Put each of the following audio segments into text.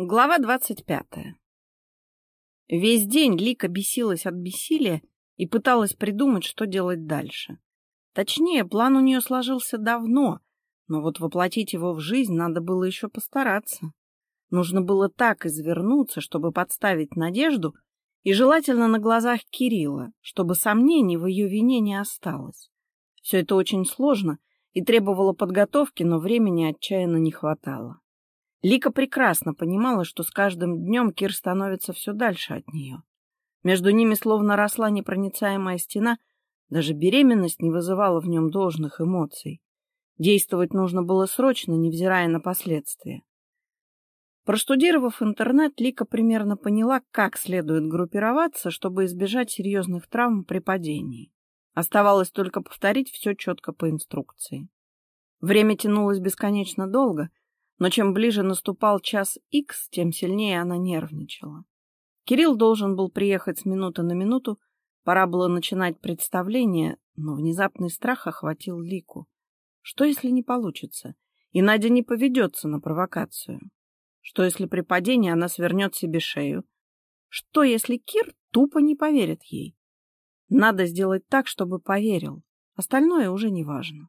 Глава двадцать пятая. Весь день Лика бесилась от бессилия и пыталась придумать, что делать дальше. Точнее, план у нее сложился давно, но вот воплотить его в жизнь надо было еще постараться. Нужно было так извернуться, чтобы подставить надежду, и желательно на глазах Кирилла, чтобы сомнений в ее вине не осталось. Все это очень сложно и требовало подготовки, но времени отчаянно не хватало. Лика прекрасно понимала, что с каждым днем Кир становится все дальше от нее. Между ними словно росла непроницаемая стена, даже беременность не вызывала в нем должных эмоций. Действовать нужно было срочно, невзирая на последствия. Проштудировав интернет, Лика примерно поняла, как следует группироваться, чтобы избежать серьезных травм при падении. Оставалось только повторить все четко по инструкции. Время тянулось бесконечно долго, но чем ближе наступал час икс, тем сильнее она нервничала. Кирилл должен был приехать с минуты на минуту, пора было начинать представление, но внезапный страх охватил Лику. Что, если не получится, и Надя не поведется на провокацию? Что, если при падении она свернет себе шею? Что, если Кир тупо не поверит ей? Надо сделать так, чтобы поверил. Остальное уже не важно.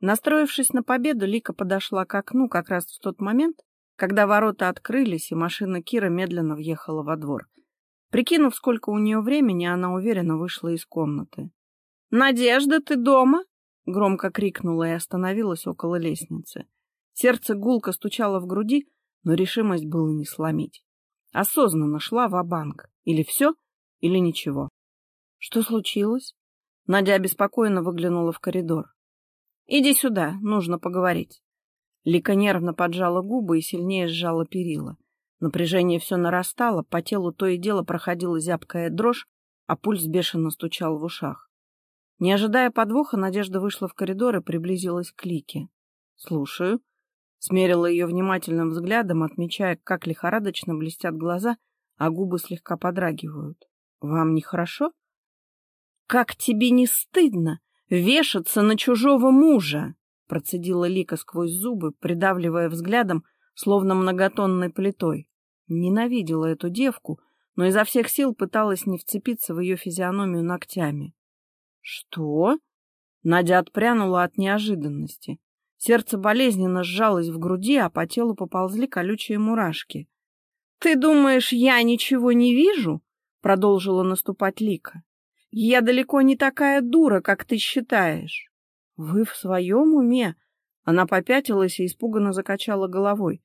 Настроившись на победу, Лика подошла к окну как раз в тот момент, когда ворота открылись, и машина Кира медленно въехала во двор. Прикинув, сколько у нее времени, она уверенно вышла из комнаты. «Надежда, ты дома?» — громко крикнула и остановилась около лестницы. Сердце гулко стучало в груди, но решимость было не сломить. Осознанно шла в банк Или все, или ничего. «Что случилось?» Надя обеспокоенно выглянула в коридор. Иди сюда, нужно поговорить. Лика нервно поджала губы и сильнее сжала перила. Напряжение все нарастало, по телу то и дело проходила зябкая дрожь, а пульс бешено стучал в ушах. Не ожидая подвоха, Надежда вышла в коридор и приблизилась к Лике. «Слушаю». Смерила ее внимательным взглядом, отмечая, как лихорадочно блестят глаза, а губы слегка подрагивают. «Вам нехорошо?» «Как тебе не стыдно?» Вешаться на чужого мужа, процедила Лика сквозь зубы, придавливая взглядом, словно многотонной плитой. Ненавидела эту девку, но изо всех сил пыталась не вцепиться в ее физиономию ногтями. Что? Надя отпрянула от неожиданности. Сердце болезненно сжалось в груди, а по телу поползли колючие мурашки. Ты думаешь, я ничего не вижу? продолжила наступать Лика. Я далеко не такая дура, как ты считаешь. Вы в своем уме? Она попятилась и испуганно закачала головой.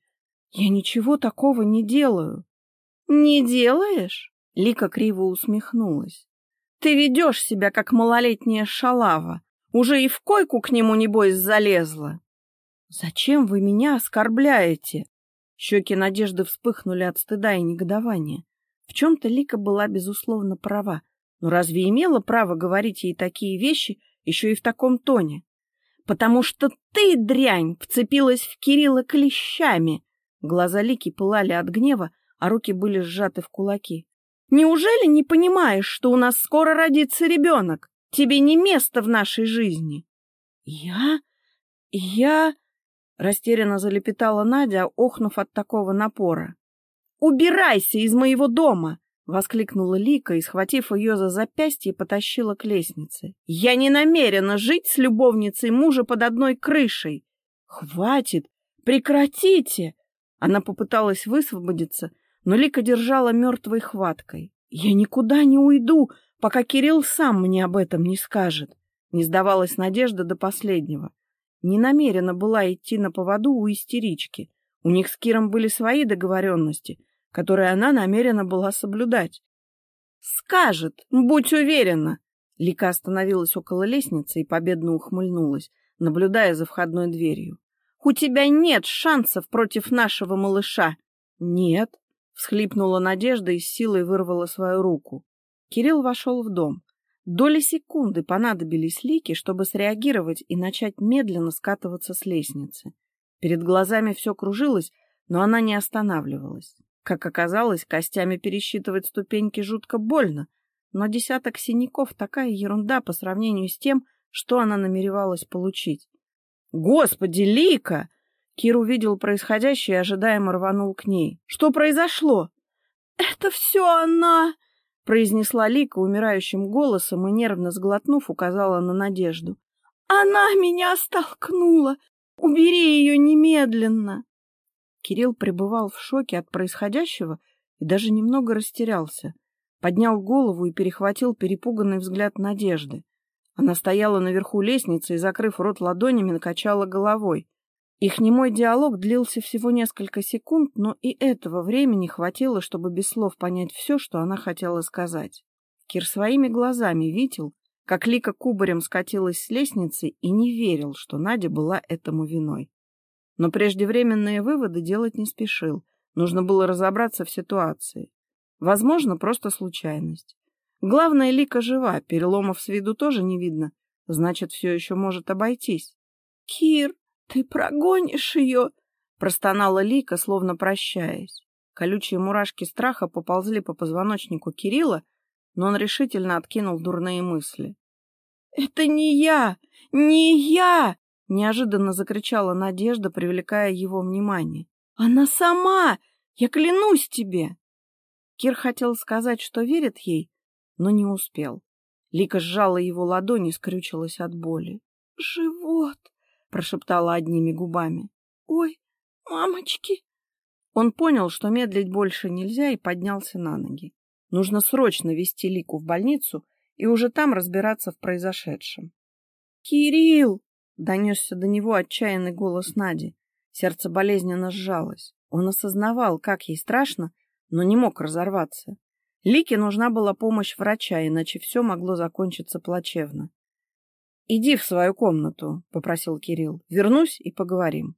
Я ничего такого не делаю. Не делаешь? Лика криво усмехнулась. Ты ведешь себя, как малолетняя шалава. Уже и в койку к нему, небось, залезла. Зачем вы меня оскорбляете? Щеки Надежды вспыхнули от стыда и негодования. В чем-то Лика была, безусловно, права. Но разве имела право говорить ей такие вещи еще и в таком тоне? Потому что ты, дрянь, вцепилась в Кирилла клещами. Глаза Лики пылали от гнева, а руки были сжаты в кулаки. Неужели не понимаешь, что у нас скоро родится ребенок? Тебе не место в нашей жизни. Я? Я? Растерянно залепетала Надя, охнув от такого напора. Убирайся из моего дома! — воскликнула Лика и, схватив ее за запястье, потащила к лестнице. «Я не намерена жить с любовницей мужа под одной крышей!» «Хватит! Прекратите!» Она попыталась высвободиться, но Лика держала мертвой хваткой. «Я никуда не уйду, пока Кирилл сам мне об этом не скажет!» Не сдавалась Надежда до последнего. Не намерена была идти на поводу у истерички. У них с Киром были свои договоренности — которые она намерена была соблюдать. «Скажет, будь уверена!» Лика остановилась около лестницы и победно ухмыльнулась, наблюдая за входной дверью. «У тебя нет шансов против нашего малыша!» «Нет!» — всхлипнула Надежда и с силой вырвала свою руку. Кирилл вошел в дом. Доли секунды понадобились Лике, чтобы среагировать и начать медленно скатываться с лестницы. Перед глазами все кружилось, но она не останавливалась. Как оказалось, костями пересчитывать ступеньки жутко больно, но десяток синяков — такая ерунда по сравнению с тем, что она намеревалась получить. «Господи, Лика! Кир увидел происходящее и ожидаемо рванул к ней. «Что произошло?» «Это все она!» — произнесла Лика умирающим голосом и, нервно сглотнув, указала на Надежду. «Она меня столкнула! Убери ее немедленно!» Кирилл пребывал в шоке от происходящего и даже немного растерялся. Поднял голову и перехватил перепуганный взгляд Надежды. Она стояла наверху лестницы и, закрыв рот ладонями, накачала головой. Их немой диалог длился всего несколько секунд, но и этого времени хватило, чтобы без слов понять все, что она хотела сказать. Кир своими глазами видел, как Лика кубарем скатилась с лестницы и не верил, что Надя была этому виной. Но преждевременные выводы делать не спешил. Нужно было разобраться в ситуации. Возможно, просто случайность. Главное, Лика жива, переломов с виду тоже не видно. Значит, все еще может обойтись. — Кир, «Ты прогонишь ее!» — простонала Лика, словно прощаясь. Колючие мурашки страха поползли по позвоночнику Кирилла, но он решительно откинул дурные мысли. «Это не я! Не я!» — неожиданно закричала Надежда, привлекая его внимание. «Она сама! Я клянусь тебе!» Кир хотел сказать, что верит ей, но не успел. Лика сжала его ладони и скрючилась от боли. «Живот!» прошептала одними губами. «Ой, мамочки!» Он понял, что медлить больше нельзя, и поднялся на ноги. Нужно срочно вести Лику в больницу и уже там разбираться в произошедшем. «Кирилл!» — донесся до него отчаянный голос Нади. Сердце болезненно сжалось. Он осознавал, как ей страшно, но не мог разорваться. Лике нужна была помощь врача, иначе все могло закончиться плачевно. «Иди в свою комнату», — попросил Кирилл. «Вернусь и поговорим».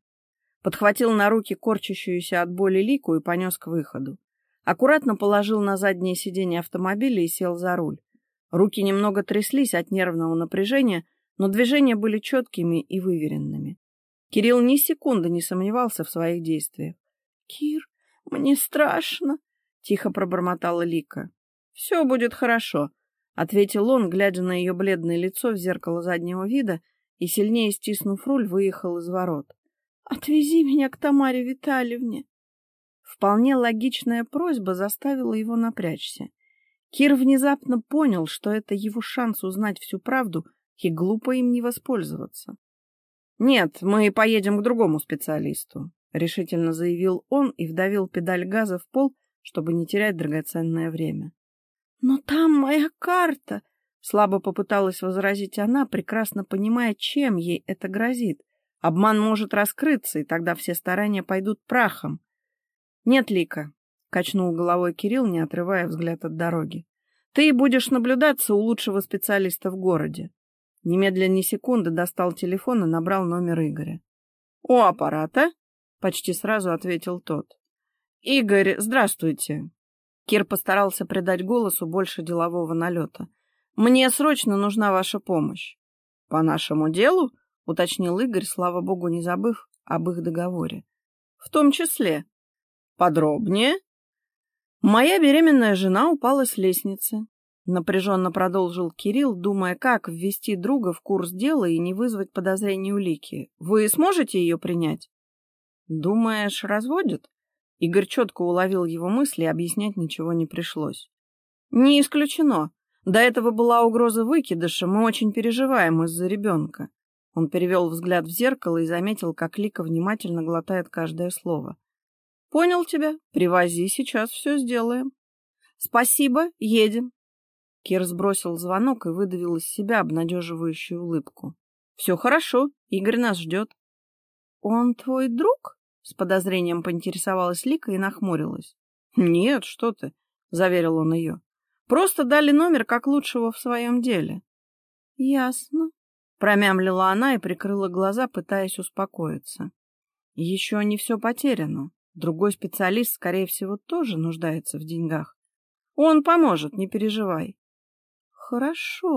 Подхватил на руки корчащуюся от боли Лику и понес к выходу. Аккуратно положил на заднее сиденье автомобиля и сел за руль. Руки немного тряслись от нервного напряжения, но движения были четкими и выверенными. Кирилл ни секунды не сомневался в своих действиях. — Кир, мне страшно, — тихо пробормотала Лика. — Все будет хорошо, — ответил он, глядя на ее бледное лицо в зеркало заднего вида и, сильнее стиснув руль, выехал из ворот. — Отвези меня к Тамаре Витальевне. Вполне логичная просьба заставила его напрячься. Кир внезапно понял, что это его шанс узнать всю правду, и глупо им не воспользоваться. — Нет, мы поедем к другому специалисту, — решительно заявил он и вдавил педаль газа в пол, чтобы не терять драгоценное время. «Но там моя карта!» — слабо попыталась возразить она, прекрасно понимая, чем ей это грозит. Обман может раскрыться, и тогда все старания пойдут прахом. «Нет, Лика», — качнул головой Кирилл, не отрывая взгляд от дороги. «Ты будешь наблюдаться у лучшего специалиста в городе». Немедленно ни секунды достал телефон и набрал номер Игоря. «У аппарата?» — почти сразу ответил тот. «Игорь, здравствуйте. Кир постарался придать голосу больше делового налета. «Мне срочно нужна ваша помощь». «По нашему делу?» — уточнил Игорь, слава богу, не забыв об их договоре. «В том числе». «Подробнее?» «Моя беременная жена упала с лестницы», — напряженно продолжил Кирилл, думая, как ввести друга в курс дела и не вызвать подозрений улики. «Вы сможете ее принять?» «Думаешь, разводят?» Игорь четко уловил его мысли, объяснять ничего не пришлось. «Не исключено. До этого была угроза выкидыша, мы очень переживаем из-за ребенка». Он перевел взгляд в зеркало и заметил, как Лика внимательно глотает каждое слово. «Понял тебя. Привози, сейчас все сделаем». «Спасибо, едем». Кир сбросил звонок и выдавил из себя обнадеживающую улыбку. «Все хорошо, Игорь нас ждет». «Он твой друг?» С подозрением поинтересовалась Лика и нахмурилась. «Нет, что ты», — заверил он ее. «Просто дали номер как лучшего в своем деле». «Ясно», — промямлила она и прикрыла глаза, пытаясь успокоиться. «Еще не все потеряно. Другой специалист, скорее всего, тоже нуждается в деньгах. Он поможет, не переживай». «Хорошо»,